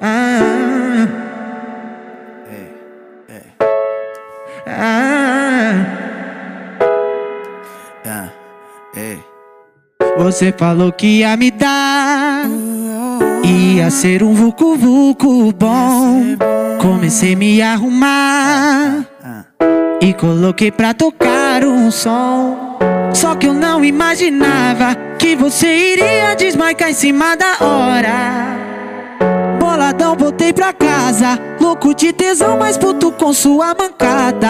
Ah, É, é, ah. ah, é. Você falou que ia me dar, ia ser um vucu vucu bom. Comecei a me arrumar e coloquei pra tocar um som. Só que eu não imaginava que você iria desmarcar em cima da hora. Boladão, voltei pra casa, louco de tesão, mas puto com sua mancada.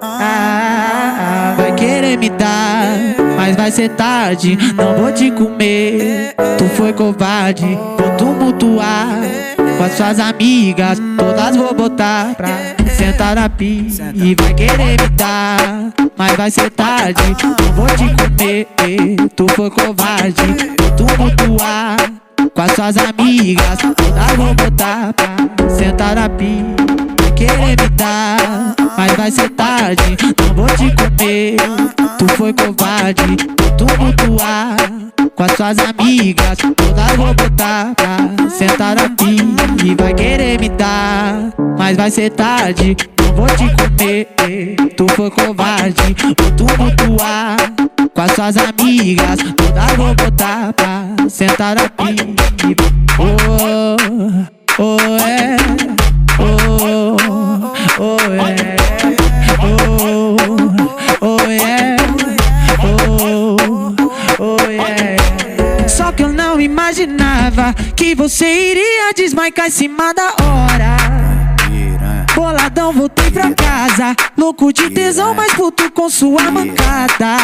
ah, vai querer me dar, mas vai ser tarde. Não vou te comer. Tu foi covarde, vou tumultuar com as suas amigas. Todas vou botar pra sentar na pia e vai querer me dar, mas vai ser tarde. Não vou te comer. Tu foi covarde, vou tumultuar com as suas amigas. Vou botar pra sentar na pia. Querer me dar, mas vai ser tarde. Não vou te comer. Tu foi covarde, tu tumultuar com as suas amigas. Todas vou botar pra sentar na pia. E vai querer me dar, mas vai ser tarde. Não vou te comer. Tu foi covarde, tu tumultuar com as suas amigas. Todas vou botar pra sentar na pia. Oh, oh, é. Oh, oh, é. Oh, oh, é. Oh, oh, é. Só que eu não imaginava que você iria desmarcar em cima da hora. Boladão, voltei pra casa. Louco de tesão, mas puto com sua mancada.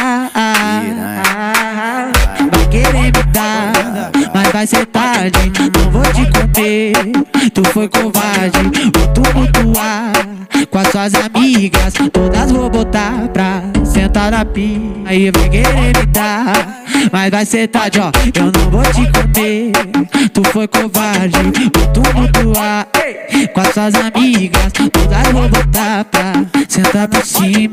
Vai querer me dar, mas vai ser tarde. Tu foi covarde, vou tumultuar com as suas amigas. Todas vou botar pra sentar na pia. Aí vai querer me dar, mas vai ser tarde, ó. Eu não vou te comer. Tu foi covarde, vou tumultuar com as suas amigas. Todas vou botar pra sentar por cima.